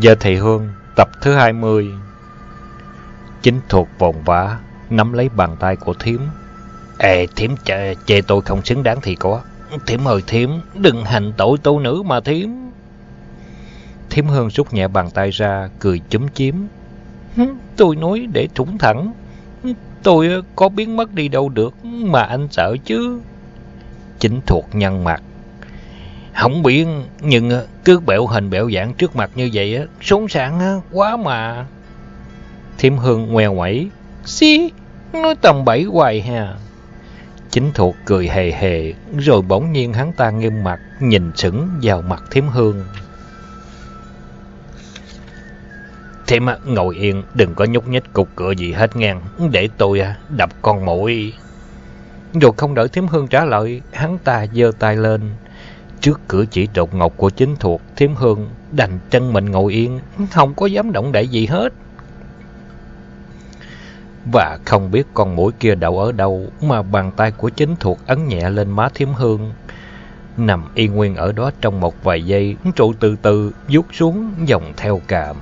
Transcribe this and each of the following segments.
Giờ thị hương, tập thứ 20 Chính thuộc vồn vã, nắm lấy bàn tay của thiếm. Ê, thiếm chê, chê tôi không xứng đáng thì có. Thiếm ơi thiếm, đừng hành tội tu nữ mà thiếm. Thiếm hương rút nhẹ bàn tay ra, cười chúm chiếm. Tôi nói để thủng thẳng. Tôi có biến mất đi đâu được mà anh sợ chứ. Chính thuộc nhăn mặt. Không biết, nhưng ờ, cứ bẹo hình bẹo dạng trước mặt như vậy, á sống sảng quá mà. Thiêm Hương ngoe ngoẩy. Xí, nói tầm bảy hoài hà, Chính thuộc cười hề hề, rồi bỗng nhiên hắn ta nghiêm mặt, nhìn sững vào mặt Thiêm Hương. Thiêm ngồi yên, đừng có nhúc nhích cục cửa gì hết ngang, để tôi à, đập con mũi. Rồi không đợi Thiếm Hương trả lời, hắn ta giơ tay lên. Trước cử chỉ đột ngột của chính thuộc, Thiếm Hương đành chân mình ngồi yên, không có dám động đậy gì hết. Và không biết con mũi kia đậu ở đâu mà bàn tay của chính thuộc ấn nhẹ lên má Thiếm Hương. Nằm y nguyên ở đó trong một vài giây, trụ từ từ rút xuống dòng theo cảm.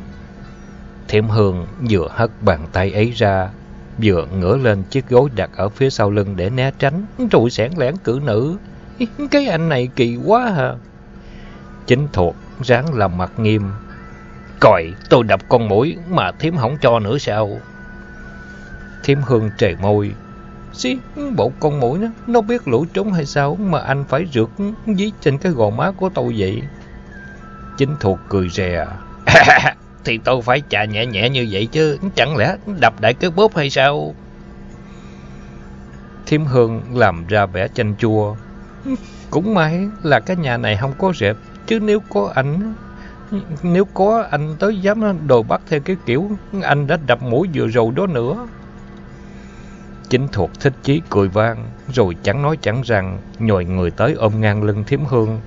Thiểm Hương vừa hất bàn tay ấy ra, vừa ngửa lên chiếc gối đặt ở phía sau lưng để né tránh, trụ sẻn lẻn cử nữ. Cái anh này kỳ quá hả? Chính thuộc, ráng làm mặt nghiêm. Còi, tôi đập con mũi mà thiếm không cho nữa sao? Thiếm Hương trề môi. Xí, bộ con mũi nó, nó biết lũ trốn hay sao mà anh phải rượt dí trên cái gò má của tôi vậy? Chính thuộc cười rè. thì tôi phải chà nhẹ nhẹ như vậy chứ, chẳng lẽ đập đại cái bóp hay sao? Thiếm Hương làm ra vẻ chanh chua. Cũng may là cái nhà này không có rệp, chứ nếu có anh, nếu có anh tới dám đồ bắt theo cái kiểu anh đã đập mũi vừa rồi đó nữa. Chính thuộc thích chí cười vang, rồi chẳng nói chẳng rằng, nhồi người tới ôm ngang lưng Thiếm Hương,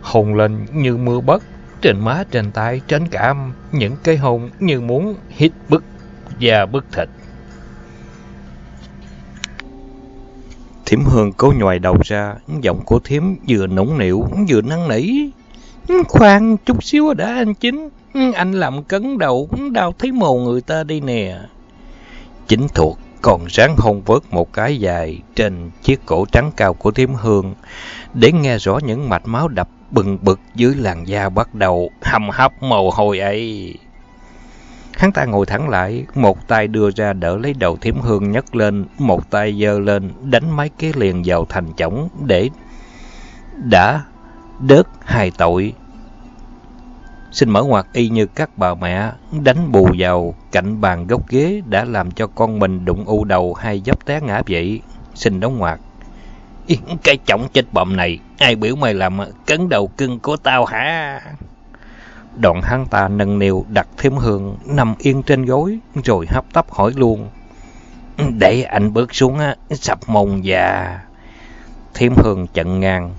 hồn lên như mưa bất trên má, trên tay, trên cảm, những cái hồn như muốn hít bức và bức thịt. Thiểm Hương cố nhòi đầu ra, giọng của Thiểm vừa nũng nịu, vừa năn nỉ. Khoan, chút xíu đã anh Chính, anh làm cấn đầu, đau thấy mồ người ta đi nè. Chính thuộc còn ráng hôn vớt một cái dài trên chiếc cổ trắng cao của Thiểm Hương, để nghe rõ những mạch máu đập bừng bực dưới làn da bắt đầu hầm hấp mồ hôi ấy. Hắn ta ngồi thẳng lại, một tay đưa ra đỡ lấy đầu thiểm hương nhấc lên, một tay giơ lên, đánh mấy cái liền vào thành chổng để đã đớt hai tội. Xin mở ngoặt y như các bà mẹ, đánh bù vào cạnh bàn gốc ghế đã làm cho con mình đụng u đầu hay dấp té ngã vậy. Xin đóng ngoặt. Cái chổng chết bậm này, ai biểu mày làm cấn đầu cưng của tao hả? Đoạn hắn ta nâng niu đặt thêm hương, nằm yên trên gối, rồi hấp tấp hỏi luôn. Để anh bước xuống, á, sập mông già. Thêm hương chận ngang.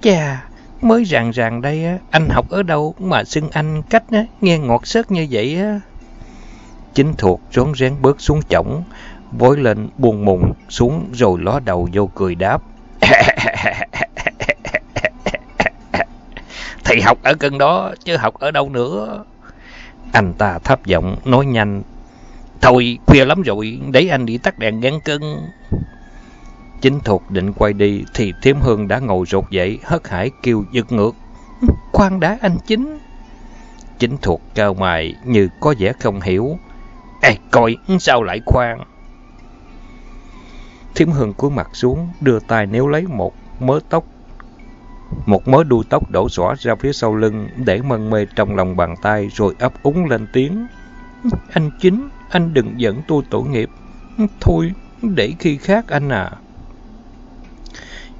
Chà, mới ràng ràng đây, á, anh học ở đâu mà xưng anh cách á, nghe ngọt sớt như vậy á. Chính thuộc rón rén bước xuống chổng, vối lên buồn mùng xuống rồi ló đầu vô cười đáp. Thì học ở gần đó, chứ học ở đâu nữa. Anh ta thấp giọng, nói nhanh. Thôi, khuya lắm rồi, để anh đi tắt đèn ngăn cân. Chính thuộc định quay đi, thì Thiếm Hương đã ngồi rột dậy, hất hải kêu giật ngược. Khoan đã anh Chính. Chính thuộc cao mày, như có vẻ không hiểu. Ê, coi, sao lại khoan? Thiếm Hương cúi mặt xuống, đưa tay nếu lấy một mớ tóc. Một mớ đuôi tóc đổ xõa ra phía sau lưng, để mân mê trong lòng bàn tay, rồi ấp úng lên tiếng. Anh chính, anh đừng giận tôi tội nghiệp. Thôi, để khi khác anh à.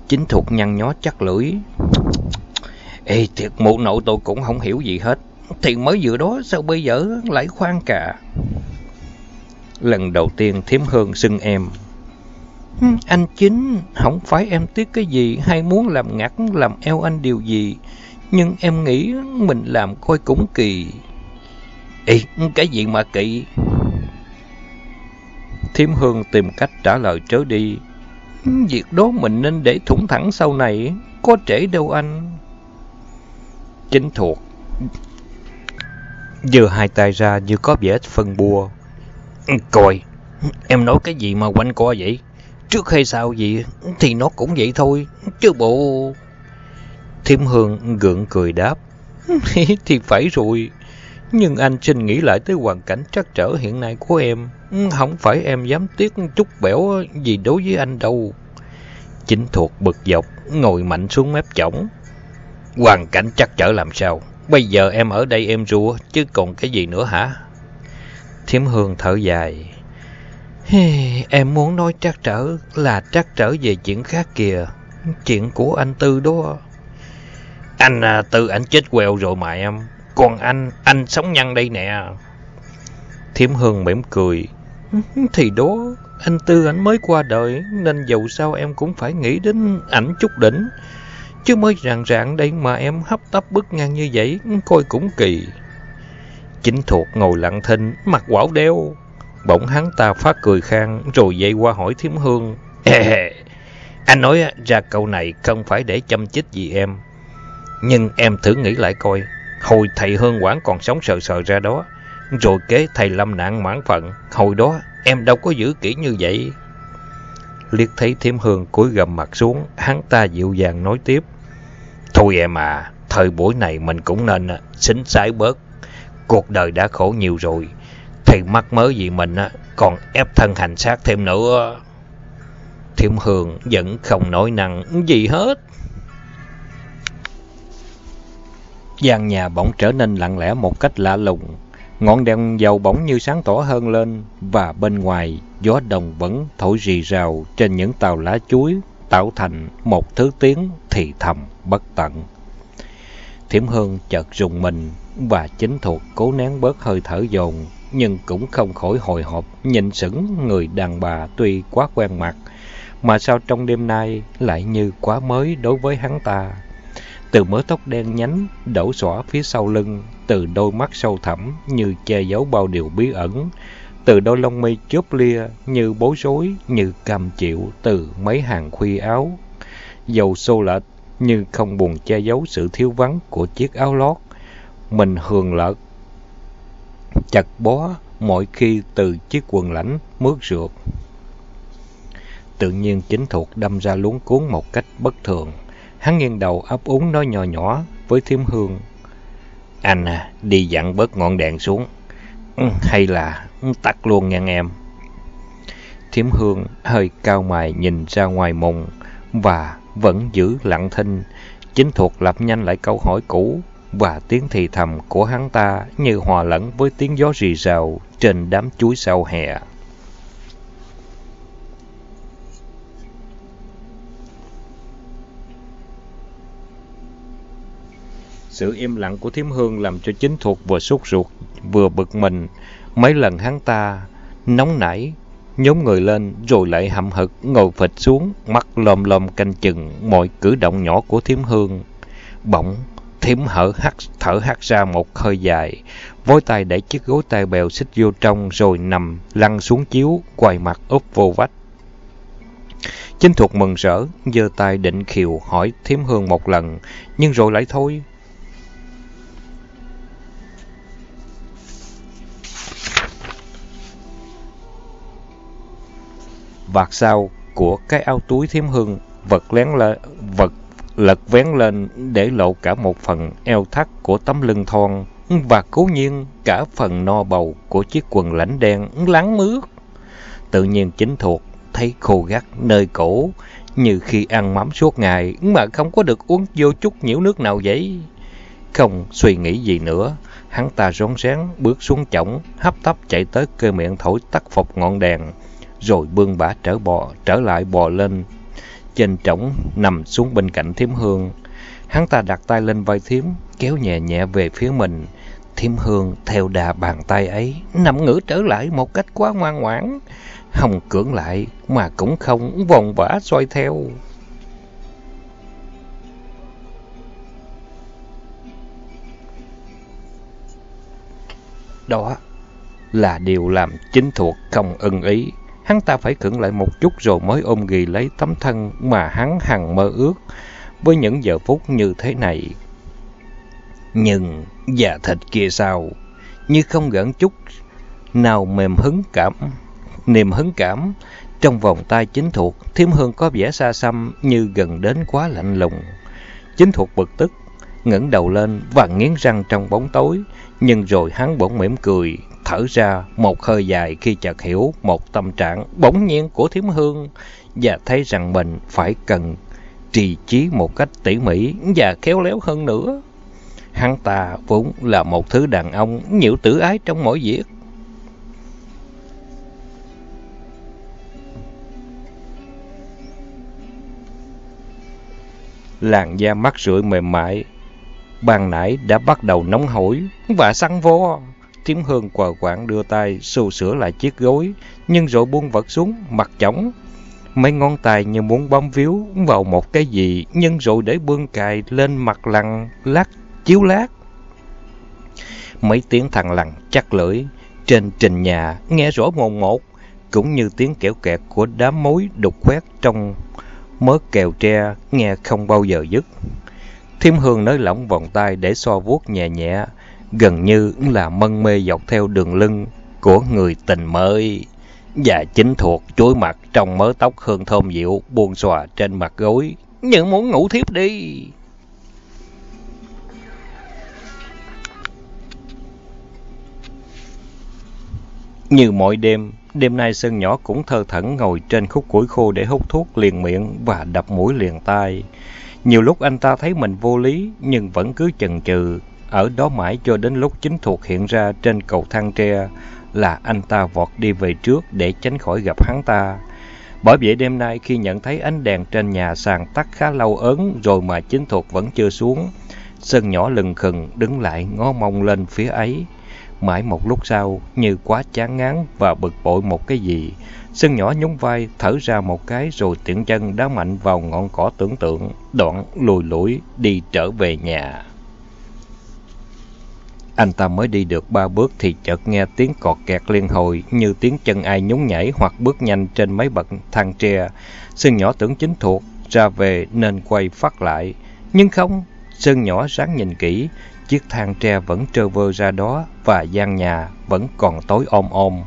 Chính thuộc nhăn nhó chắc lưỡi. Ê, thiệt mụ nội tôi cũng không hiểu gì hết. Thì mới vừa đó, sao bây giờ lại khoan cả. Lần đầu tiên Thiếm Hương xưng em, anh chính, không phải em tiếc cái gì hay muốn làm ngặt làm eo anh điều gì, nhưng em nghĩ mình làm coi cũng kỳ. Ê, cái gì mà kỳ? Thiêm Hương tìm cách trả lời trớ đi. Việc đó mình nên để thủng thẳng sau này, có trễ đâu anh. Chính thuộc. Dừa hai tay ra như có vẻ phân bua. Coi, em nói cái gì mà quanh co vậy? Trước hay sau gì thì nó cũng vậy thôi, chứ bộ... Thiêm Hương gượng cười đáp. thì phải rồi, nhưng anh xin nghĩ lại tới hoàn cảnh trắc trở hiện nay của em. Không phải em dám tiếc chút bẻo gì đối với anh đâu. Chính thuộc bực dọc, ngồi mạnh xuống mép chổng. Hoàn cảnh trắc trở làm sao? Bây giờ em ở đây em rua, chứ còn cái gì nữa hả? Thiểm Hương thở dài. Em muốn nói trắc trở là trắc trở về chuyện khác kìa. Chuyện của anh Tư đó. Anh à, Tư anh chết quèo rồi mà em. Còn anh, anh sống nhăn đây nè. Thiểm Hương mỉm cười. Thì đó, anh Tư anh mới qua đời, nên dầu sao em cũng phải nghĩ đến ảnh chút đỉnh. Chứ mới rạng rạng đây mà em hấp tấp bước ngang như vậy, coi cũng kỳ. Chính thuộc ngồi lặng thinh, mặt quảo đeo. Bỗng hắn ta phát cười khang, rồi dậy qua hỏi Thiểm Hương. anh nói ra câu này không phải để chăm chích gì em. Nhưng em thử nghĩ lại coi, hồi thầy Hương Quảng còn sống sờ sờ ra đó, rồi kế thầy lâm nạn mãn phận, hồi đó em đâu có giữ kỹ như vậy. Liệt thấy Thiểm Hương cúi gầm mặt xuống, hắn ta dịu dàng nói tiếp. Thôi em à, thời buổi này mình cũng nên à, xính xái bớt. Cuộc đời đã khổ nhiều rồi, thì mắc mớ gì mình á, còn ép thân hành xác thêm nữa. Thiểm Hương vẫn không nổi năng gì hết. gian nhà bỗng trở nên lặng lẽ một cách lạ lùng. Ngọn đèn dầu bỗng như sáng tỏ hơn lên, và bên ngoài, gió đồng vẫn thổi rì rào trên những tàu lá chuối, tạo thành một thứ tiếng thì thầm bất tận. Thiểm Hương chợt rùng mình và chính thuộc cố nén bớt hơi thở dồn nhưng cũng không khỏi hồi hộp nhìn sững người đàn bà tuy quá quen mặt mà sao trong đêm nay lại như quá mới đối với hắn ta. Từ mớ tóc đen nhánh đổ xõa phía sau lưng, từ đôi mắt sâu thẳm như che giấu bao điều bí ẩn, từ đôi lông mi chớp lia như bối rối, như cam chịu từ mấy hàng khuy áo. Dầu xô lệch như không buồn che giấu sự thiếu vắng của chiếc áo lót. Mình hường lợt, chặt bó mỗi khi từ chiếc quần lãnh mướt rượt. Tự nhiên chính thuộc đâm ra luống cuốn một cách bất thường. Hắn nghiêng đầu ấp úng nói nhỏ nhỏ với thiếm Hương. Anh à, đi dặn bớt ngọn đèn xuống. Ừ, hay là tắt luôn nha em. Thiểm Hương hơi cao mày nhìn ra ngoài mùng và vẫn giữ lặng thinh. Chính thuộc lặp nhanh lại câu hỏi cũ và tiếng thì thầm của hắn ta như hòa lẫn với tiếng gió rì rào trên đám chuối sau hè. Sự im lặng của Thiểm Hương làm cho chính thuộc vừa sốt ruột, vừa bực mình. Mấy lần hắn ta nóng nảy, nhóm người lên rồi lại hậm hực ngồi phịch xuống, mắt lồm lồm canh chừng mọi cử động nhỏ của Thiểm Hương. Bỗng, Thiểm hở hắt thở hắt ra một hơi dài, vối tay để chiếc gối tay bèo xích vô trong rồi nằm lăn xuống chiếu, quay mặt úp vô vách. Chính thuộc mừng rỡ, giơ tay định khiều hỏi Thiểm Hương một lần, nhưng rồi lại thôi. vạt sau của cái áo túi Thiểm hương vật lén lên vật lật vén lên để lộ cả một phần eo thắt của tấm lưng thon và cố nhiên cả phần no bầu của chiếc quần lãnh đen lắng mướt. Tự nhiên chính thuộc thấy khô gắt nơi cổ như khi ăn mắm suốt ngày mà không có được uống vô chút nhiễu nước nào vậy. Không suy nghĩ gì nữa, hắn ta rón rén bước xuống chổng, hấp tấp chạy tới cơ miệng thổi tắt phục ngọn đèn rồi bươn bả trở bò trở lại bò lên trên trống nằm xuống bên cạnh Thiểm hương. Hắn ta đặt tay lên vai Thiểm, kéo nhẹ nhẹ về phía mình. Thiểm hương theo đà bàn tay ấy, nằm ngửa trở lại một cách quá ngoan ngoãn. Hồng cưỡng lại mà cũng không vòng vã xoay theo. Đó là điều làm chính thuộc không ưng ý. Hắn ta phải khựng lại một chút rồi mới ôm ghì lấy tấm thân mà hắn hằng mơ ước với những giờ phút như thế này. Nhưng da thịt kia sao? như không gẫn chút nào mềm hứng cảm, niềm hứng cảm. Trong vòng tay chính thuộc, thiếm hương có vẻ xa xăm như gần đến quá lạnh lùng. Chính thuộc bực tức, ngẩng đầu lên và nghiến răng trong bóng tối, nhưng rồi hắn bỗng mỉm cười, thở ra một hơi dài khi chợt hiểu một tâm trạng bỗng nhiên của Thiểm hương và thấy rằng mình phải cần trì trí một cách tỉ mỉ và khéo léo hơn nữa. Hắn ta vốn là một thứ đàn ông nhiều tử ái trong mỗi việc. Làn da mắt rượi mềm mại, ban nãy đã bắt đầu nóng hổi và săn vô. Tiếm hương quờ quạng đưa tay xù sửa lại chiếc gối, nhưng rồi buông vật xuống, mặt chóng. Mấy ngón tay như muốn bấm víu vào một cái gì, nhưng rồi để bương cài lên mặt lằn, lát, chiếu lát. Mấy tiếng thằng lằn chắc lưỡi, trên trình nhà nghe rõ mồn một, cũng như tiếng kẹo kẹt của đám mối đục khoét trong mớ kèo tre nghe không bao giờ dứt. Thiêm Hương nới lỏng vòng tay để so vuốt nhẹ nhẹ, gần như là mân mê dọc theo đường lưng của người tình mới. Và chính thuộc chuối mặt trong mớ tóc hương thơm dịu buông xòa trên mặt gối, những muốn ngủ thiếp đi. Như mọi đêm, đêm nay Sơn nhỏ cũng thơ thẩn ngồi trên khúc củi khô để hút thuốc liền miệng và đập mũi liền tai. Nhiều lúc anh ta thấy mình vô lý nhưng vẫn cứ chần chừ ở đó mãi cho đến lúc chính thuộc hiện ra trên cầu thang tre là anh ta vọt đi về trước để tránh khỏi gặp hắn ta. Bởi vậy đêm nay khi nhận thấy ánh đèn trên nhà sàn tắt khá lâu ớn rồi mà chính thuộc vẫn chưa xuống, Sơn nhỏ lừng khừng đứng lại ngó mông lên phía ấy. Mãi một lúc sau, như quá chán ngán và bực bội một cái gì, Sơn nhỏ nhún vai, thở ra một cái rồi tiện chân đá mạnh vào ngọn cỏ tưởng tượng, đoạn lùi lủi đi trở về nhà. Anh ta mới đi được ba bước thì chợt nghe tiếng cọt kẹt liên hồi như tiếng chân ai nhún nhảy hoặc bước nhanh trên mấy bậc thang tre. Sơn nhỏ tưởng chính thuộc, ra về nên quay phát lại. Nhưng không, Sơn nhỏ ráng nhìn kỹ, chiếc thang tre vẫn trơ vơ ra đó và gian nhà vẫn còn tối om om.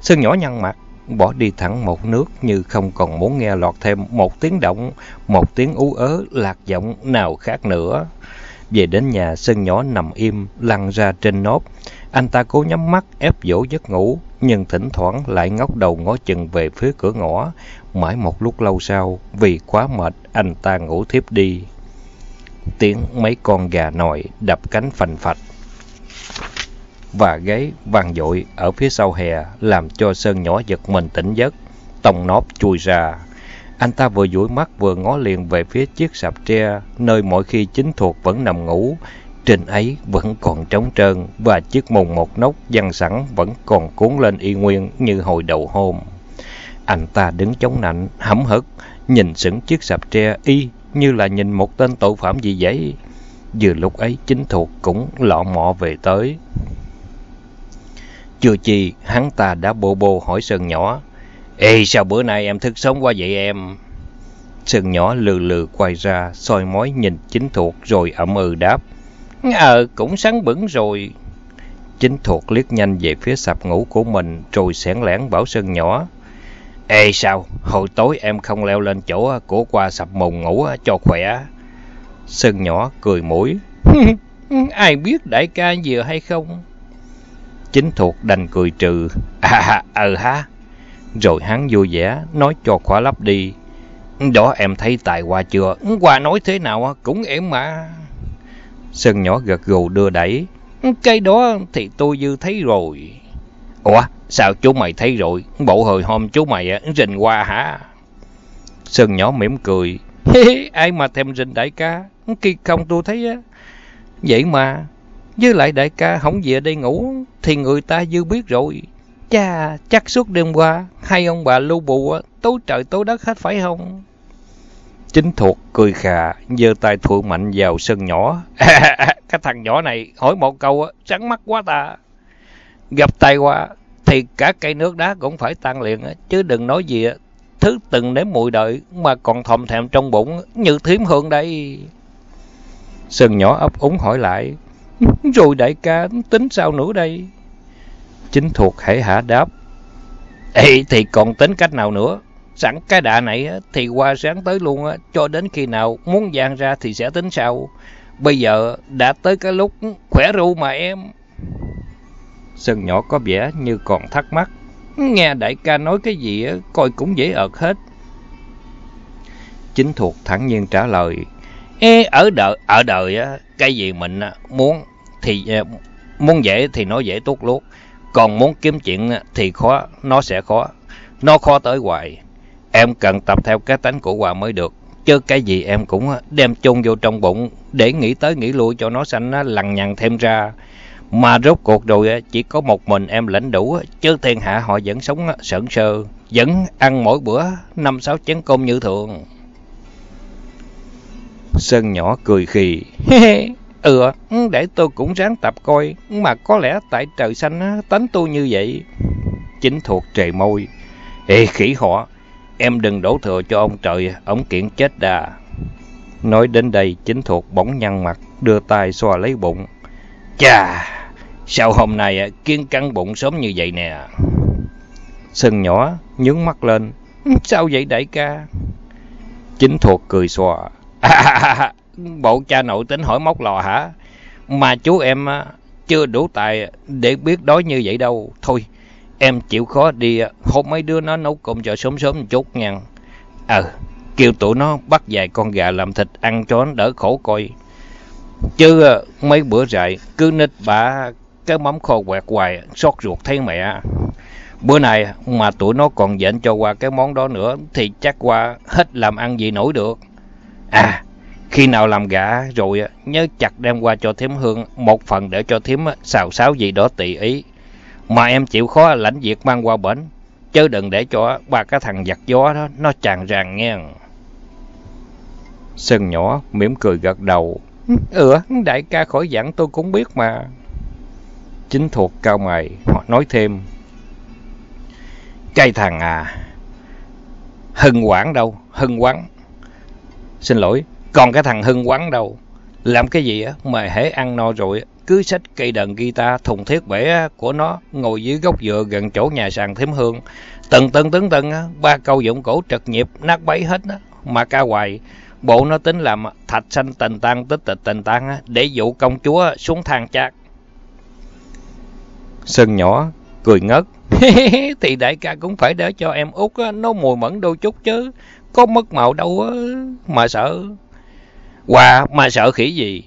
Sơn nhỏ nhăn mặt, bỏ đi thẳng một nước như không còn muốn nghe lọt thêm một tiếng động, một tiếng ú ớ lạc giọng nào khác nữa. Về đến nhà, Sơn nhỏ nằm im, lăn ra trên nốt. Anh ta cố nhắm mắt, ép dỗ giấc ngủ, nhưng thỉnh thoảng lại ngóc đầu ngó chừng về phía cửa ngõ. Mãi một lúc lâu sau, vì quá mệt, anh ta ngủ thiếp đi. Tiếng mấy con gà nòi đập cánh phành phạch và gáy vang dội ở phía sau hè làm cho Sơn nhỏ giật mình tỉnh giấc, tông nóp chui ra. Anh ta vừa dụi mắt vừa ngó liền về phía chiếc sạp tre, nơi mỗi khi chính thuộc vẫn nằm ngủ. Trên ấy vẫn còn trống trơn và chiếc mùng một nóc dăng sẵn vẫn còn cuốn lên y nguyên như hồi đầu hôm. Anh ta đứng chống nạnh, hấm hực, nhìn sững chiếc sạp tre y như là nhìn một tên tội phạm gì vậy. Vừa lúc ấy chính thuộc cũng lọ mọ về tới. Chưa chi, hắn ta đã bô bô hỏi Sơn nhỏ. Ê, sao bữa nay em thức sớm quá vậy em? Sừng nhỏ lừ lừ quay ra, soi mói nhìn chính thuộc rồi ậm ừ đáp. Ờ, cũng sáng bẩn rồi. Chính thuộc liếc nhanh về phía sạp ngủ của mình, rồi sẻn lẻn bảo Sân nhỏ. Ê sao, hồi tối em không leo lên chỗ của qua sập mùng ngủ cho khỏe. Sân nhỏ cười mũi. Ai biết đại ca vừa hay không? Chính thuộc đành cười trừ. À, ờ ha. Rồi hắn vui vẻ, nói cho khóa lắp đi. Đó em thấy tài qua chưa? Qua nói thế nào cũng em mà. Sơn nhỏ gật gù đưa đẩy. Cái đó thì tôi dư thấy rồi. Ủa, sao chú mày thấy rồi? Bộ hồi hôm chú mày rình qua hả? Sơn nhỏ mỉm cười. Ai mà thèm rình đại ca? Khi không tôi thấy á. Vậy mà, với lại đại ca không về đây ngủ thì người ta dư biết rồi. Chà, chắc suốt đêm qua, hai ông bà lưu bụ tố trời tố đất hết phải không? Chính thuộc cười khà, giơ tay thụ mạnh vào sân nhỏ. cái thằng nhỏ này hỏi một câu trắng mắt quá ta. Gặp tay qua thì cả cây nước đá cũng phải tan liền chứ đừng nói gì thứ từng nếm mùi đợi mà còn thòm thèm trong bụng như thiếm hương đây. Sơn nhỏ ấp úng hỏi lại, Rồi đại ca tính sao nữa đây? Chính thuộc hãy hả đáp. Ê thì còn tính cách nào nữa? Sẵn cái đà này thì qua sáng tới luôn, cho đến khi nào muốn gian ra thì sẽ tính sau. Bây giờ đã tới cái lúc khỏe ru mà em. Sơn nhỏ có vẻ như còn thắc mắc. Nghe đại ca nói cái gì coi cũng dễ ợt hết. Chính thuộc thẳng nhiên trả lời. Ê, ở đời, ở đời á, cái gì mình muốn thì à, muốn dễ thì nói dễ tốt luôn còn muốn kiếm chuyện thì khó, nó sẽ khó. Nó khó tới hoài. Em cần tập theo cái tánh của Hòa mới được. Chứ cái gì em cũng đem chung vô trong bụng để nghĩ tới nghĩ lui cho nó xanh lằng nhằng thêm ra. Mà rốt cuộc rồi chỉ có một mình em lãnh đủ, chứ thiên hạ họ vẫn sống sợn sơ, vẫn ăn mỗi bữa năm sáu chén cơm như thường. Sơn nhỏ cười khì. ừ, để tôi cũng ráng tập coi, mà có lẽ tại trời xanh tánh tôi như vậy. Chính thuộc trề môi. Ê khỉ họ, em đừng đổ thừa cho ông trời, ông kiện chết đà. Nói đến đây, chính thuộc bỗng nhăn mặt, đưa tay xoa lấy bụng. Chà, sao hôm nay à, kiên căng bụng sớm như vậy nè? Sừng nhỏ nhướng mắt lên. Sao vậy đại ca? Chính thuộc cười xòa. Bộ cha nội tính hỏi móc lò hả? Mà chú em chưa đủ tài để biết đói như vậy đâu. Thôi, em chịu khó đi hốt mấy đứa nó nấu cơm cho sớm sớm một chút nha. Ờ, kêu tụi nó bắt vài con gà làm thịt ăn cho nó đỡ khổ coi. Chứ mấy bữa dậy cứ nít bả cái mắm kho quẹt hoài, xót ruột thấy mẹ. Bữa này mà tụi nó còn dện cho qua cái món đó nữa thì chắc qua hết làm ăn gì nổi được. À, khi nào làm gã rồi nhớ chặt đem qua cho thím hương một phần để cho thím xào xáo gì đó tùy ý. Mà em chịu khó lãnh việc mang qua bển, chứ đừng để cho ba cái thằng giặt gió đó nó tràn ràng nghe. Sơn nhỏ mỉm cười gật đầu. Ừ, đại ca khỏi dặn tôi cũng biết mà. Chính thuộc cao mày, họ nói thêm. Cái thằng à, Hưng Quảng đâu, Hưng Quảng. Xin lỗi, còn cái thằng Hưng quán đâu. Làm cái gì á, mà hễ ăn no rồi, cứ xách cây đàn guitar thùng thiết bể của nó ngồi dưới gốc dừa gần chỗ nhà sàn thím hương. Từng từng tấn từng, ba câu dụng cổ trật nhịp nát bấy hết á, mà ca hoài. Bộ nó tính làm thạch xanh tình tăng tích tịch tình tăng để dụ công chúa xuống thang chát. Sơn nhỏ, cười ngất. thì đại ca cũng phải để cho em út nó mùi mẫn đôi chút chứ. Có mất màu đâu mà sợ. Qua mà sợ khỉ gì.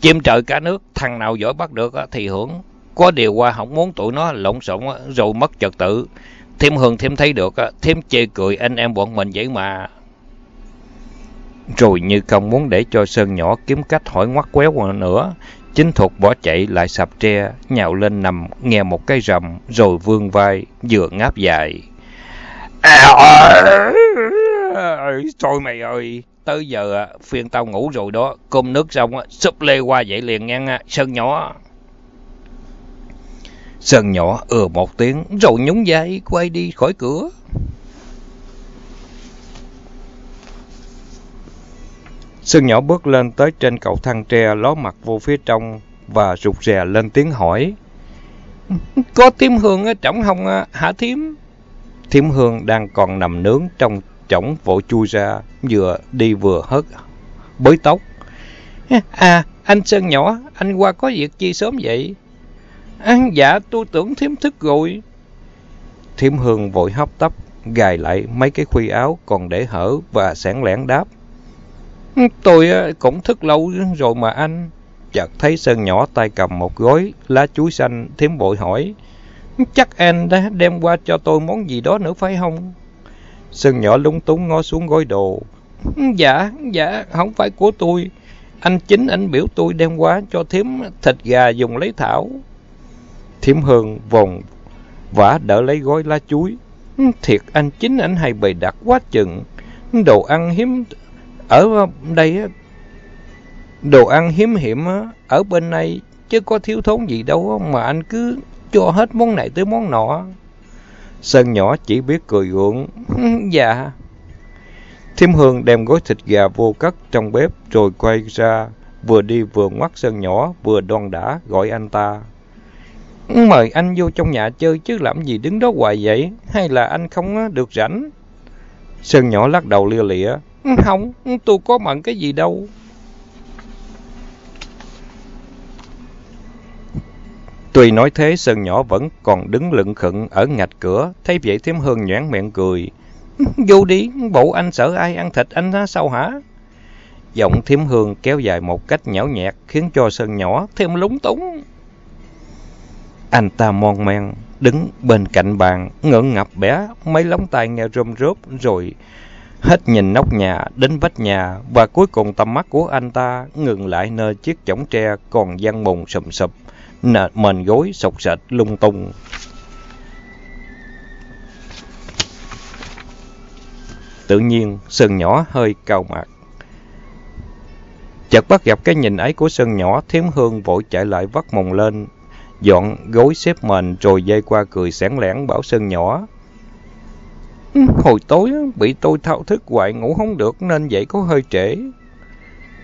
Chim trời cả nước, thằng nào giỏi bắt được thì hưởng. Có điều qua không muốn tụi nó lộn xộn rồi mất trật tự. Thêm hường thêm thấy được, thêm chê cười anh em bọn mình vậy mà. Rồi như không muốn để cho Sơn nhỏ kiếm cách hỏi ngoắt quéo nữa. Chính thuộc bỏ chạy lại sạp tre, nhào lên nằm, nghe một cái rầm, rồi vươn vai, vừa ngáp dài. trời mày ơi, tới giờ à, phiên tao ngủ rồi đó, cơm nước xong, à, súp lê qua vậy liền nha, Sơn nhỏ. Sơn nhỏ ừ một tiếng, rồi nhúng vai, quay đi khỏi cửa. Sơn nhỏ bước lên tới trên cầu thang tre, ló mặt vô phía trong và rụt rè lên tiếng hỏi. Có tím hương ở trong hông à? hả thím? Thím hương đang còn nằm nướng trong chổng vội chui ra, vừa đi vừa hớt, bới tóc. À, anh Sơn nhỏ, anh qua có việc chi sớm vậy? À, dạ, tôi tưởng thím thức rồi. Thím hương vội hấp tấp, gài lại mấy cái khuy áo còn để hở và sẵn lẻn đáp. Ừ, tôi ờ, cũng thức lâu rồi mà anh. Chợt thấy Sơn nhỏ tay cầm một gói lá chuối xanh, thím bội hỏi. Chắc anh đã đem qua cho tôi món gì đó nữa phải không? Sơn nhỏ lúng túng ngó xuống gói đồ. Dạ, dạ, không phải của tôi. Anh chính anh biểu tôi đem qua cho thím thịt gà dùng lấy thảo. Thím hương vòng vả đỡ lấy gói lá chuối. Thiệt anh chính anh hay bày đặt quá chừng. Đồ ăn hiếm ở đây đồ ăn hiếm hiểm ở bên này chứ có thiếu thốn gì đâu mà anh cứ cho hết món này tới món nọ. Sơn nhỏ chỉ biết cười gượng. dạ. Thiêm Hương đem gói thịt gà vô cất trong bếp rồi quay ra vừa đi vừa ngoắt Sơn nhỏ, vừa đoan đã gọi anh ta. Mời anh vô trong nhà chơi chứ làm gì đứng đó hoài vậy? Hay là anh không được rảnh? Sơn nhỏ lắc đầu lia lịa. Không, tôi có mận cái gì đâu. Tuy nói thế, Sơn nhỏ vẫn còn đứng lựng khựng ở ngạch cửa, thấy vậy Thiếm Hương nhoảng miệng cười. Vô đi, bộ anh sợ ai ăn thịt anh ra sao hả? Giọng Thiếm Hương kéo dài một cách nhão nhẹt, khiến cho Sơn nhỏ thêm lúng túng. Anh ta mon men, đứng bên cạnh bàn, ngưỡng ngập bé, mấy lóng tay nghe rôm rốp, rồi hết nhìn nóc nhà đến vách nhà, và cuối cùng tầm mắt của anh ta ngừng lại nơi chiếc chõng tre còn văng mùng sụp nền mền gối sọc sệt lung tung. Tự nhiên, Sơn nhỏ hơi cao mặt. Chợt bắt gặp cái nhìn ấy của Sơn nhỏ, thiếm hương vội chạy lại vắt mồng lên, dọn gối xếp mền rồi dây qua cười sáng lẻn bảo Sơn nhỏ. Ừ, hồi tối bị tôi thao thức hoài ngủ không được nên dậy có hơi trễ.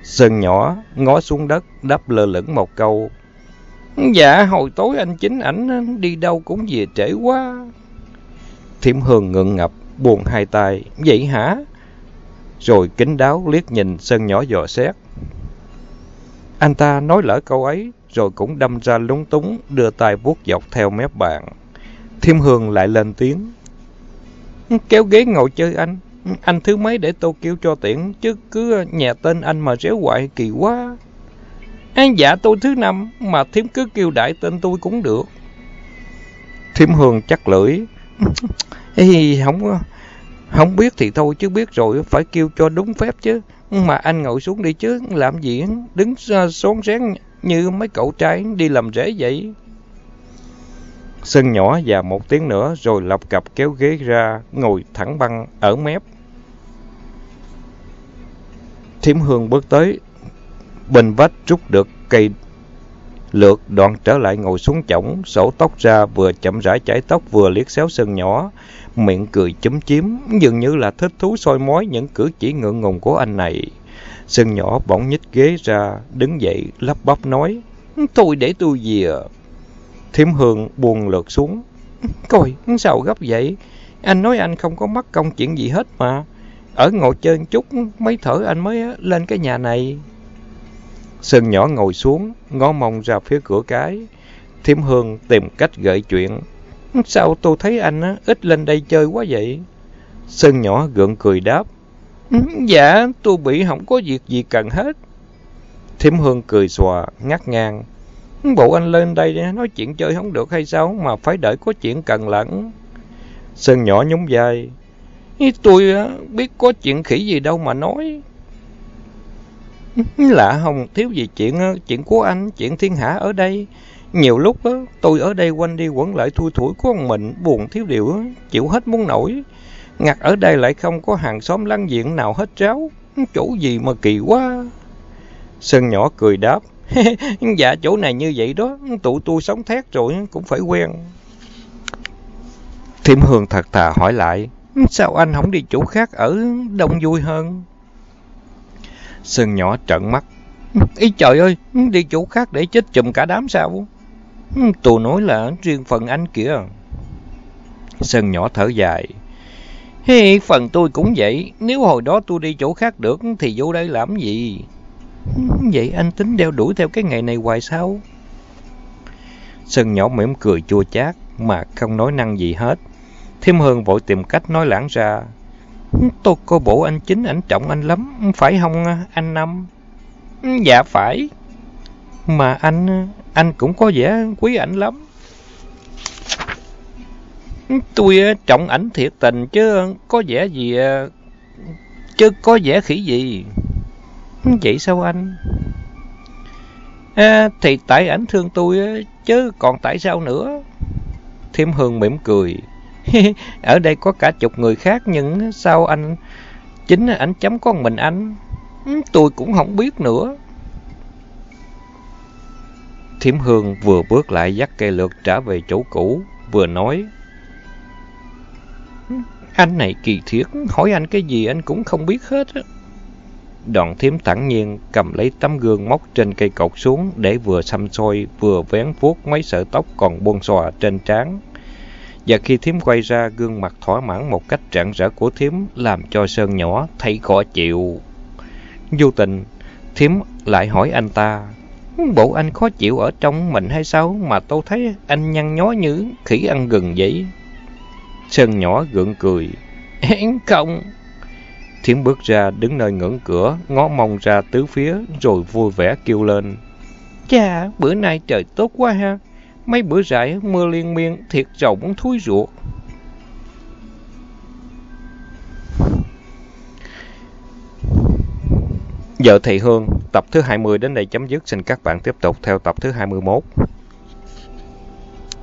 Sơn nhỏ ngó xuống đất đáp lơ lửng một câu. Dạ hồi tối anh chính ảnh đi đâu cũng về trễ quá. Thiểm Hương ngượng ngập buồn hai tay. Vậy hả? Rồi kính đáo liếc nhìn Sơn nhỏ dò xét. Anh ta nói lỡ câu ấy, rồi cũng đâm ra lúng túng, đưa tay vuốt dọc theo mép bàn. Thiêm Hương lại lên tiếng. Kéo ghế ngồi chơi anh. Anh thứ mấy để tôi kêu cho tiện, chứ cứ à, nhà tên anh mà réo hoại kỳ quá. À, dạ tôi thứ năm, mà thiếm cứ kêu đại tên tôi cũng được. thiếm Hương chắc lưỡi. Ê, không, không biết thì thôi chứ biết rồi, phải kêu cho đúng phép chứ. Mà anh ngồi xuống đi chứ, làm gì đứng xốn rén như mấy cậu trai đi làm rễ vậy. Sân nhỏ và một tiếng nữa rồi lập cặp kéo ghế ra, ngồi thẳng băng ở mép. Thiểm Hương bước tới, bên vách rút được cây lượt đoạn trở lại ngồi xuống chổng, sổ tóc ra vừa chậm rãi chải tóc vừa liếc xéo sân nhỏ, miệng cười chúm chím, dường như là thích thú soi mói những cử chỉ ngượng ngùng của anh này. Sân nhỏ bỗng nhích ghế ra, đứng dậy, lắp bắp nói, Thôi để tôi về. Thiểm Hương buồn lượt xuống. Coi, sao gấp vậy? Anh nói anh không có mắc công chuyện gì hết mà. Ở ngồi chơi chút, mấy thở anh mới lên cái nhà này. Sơn nhỏ ngồi xuống, ngó mông ra phía cửa cái. Thiếm Hương tìm cách gợi chuyện. Sao tôi thấy anh ít lên đây chơi quá vậy? Sơn nhỏ gượng cười đáp. Dạ, tôi bị không có việc gì cần hết. Thiếm Hương cười xòa, ngắt ngang. Bộ anh lên đây nói chuyện chơi không được hay sao mà phải đợi có chuyện cần lẫn. Sơn nhỏ nhún vai. Tôi biết có chuyện khỉ gì đâu mà nói. Lạ không, thiếu gì chuyện ờ, chuyện của anh, chuyện thiên hạ ở đây. Nhiều lúc ờ, tôi ở đây quanh đi quẩn lại thui thủi của mình, buồn thiếu điều, ờ, chịu hết muốn nổi. Ngặt ở đây lại không có hàng xóm lăng diện nào hết ráo. Chỗ gì mà kỳ quá. Sơn nhỏ cười đáp. dạ chỗ này như vậy đó, tụi tôi sống thét rồi cũng phải quen. Thiểm Hương thật thà hỏi lại. Sao anh không đi chỗ khác ở đông vui hơn? Sơn nhỏ trợn mắt. Ý trời ơi, đi chỗ khác để chết chùm cả đám sao? Tôi nói là riêng phần anh kìa. Sơn nhỏ thở dài. Hey, phần tôi cũng vậy. Nếu hồi đó tôi đi chỗ khác được thì vô đây làm gì? Vậy anh tính đeo đuổi theo cái ngày này hoài sao? Sơn nhỏ mỉm cười chua chát mà không nói năng gì hết. Thiêm Hương vội tìm cách nói lãng ra. Tôi coi bộ anh chính ảnh trọng anh lắm, phải không anh Năm? Dạ phải. Mà anh, anh cũng có vẻ quý ảnh lắm. Tôi ờ, trọng ảnh thiệt tình chứ có vẻ gì, ờ, chứ có vẻ khỉ gì. Vậy sao anh? À, thì tại ảnh thương tôi chứ còn tại sao nữa? Thiêm Hương mỉm cười. Ở đây có cả chục người khác nhưng sao anh... Chính ảnh chấm con mình anh. Tôi cũng không biết nữa. Thiểm Hương vừa bước lại dắt cây lược trả về chỗ cũ, vừa nói. Anh này kỳ thiệt, hỏi anh cái gì anh cũng không biết hết á. Đoạn thiếm thẳng nhiên cầm lấy tấm gương móc trên cây cột xuống để vừa xăm xôi vừa vén vuốt mấy sợi tóc còn buông xòa trên trán. Và khi thiếm quay ra, gương mặt thỏa mãn một cách rạng rỡ của thiếm làm cho Sơn nhỏ thấy khó chịu. Vô tình, thiếm lại hỏi anh ta, Bộ anh khó chịu ở trong mình hay sao mà tôi thấy anh nhăn nhó như khỉ ăn gừng vậy? Sơn nhỏ gượng cười, Không. Thiếm bước ra đứng nơi ngưỡng cửa, ngó mông ra tứ phía rồi vui vẻ kêu lên. Chà, bữa nay trời tốt quá ha. Mấy bữa rải mưa liên miên thiệt rộng thúi ruột. Giờ Thị Hương, tập thứ 20 đến đây chấm dứt. Xin các bạn tiếp tục theo tập thứ 21.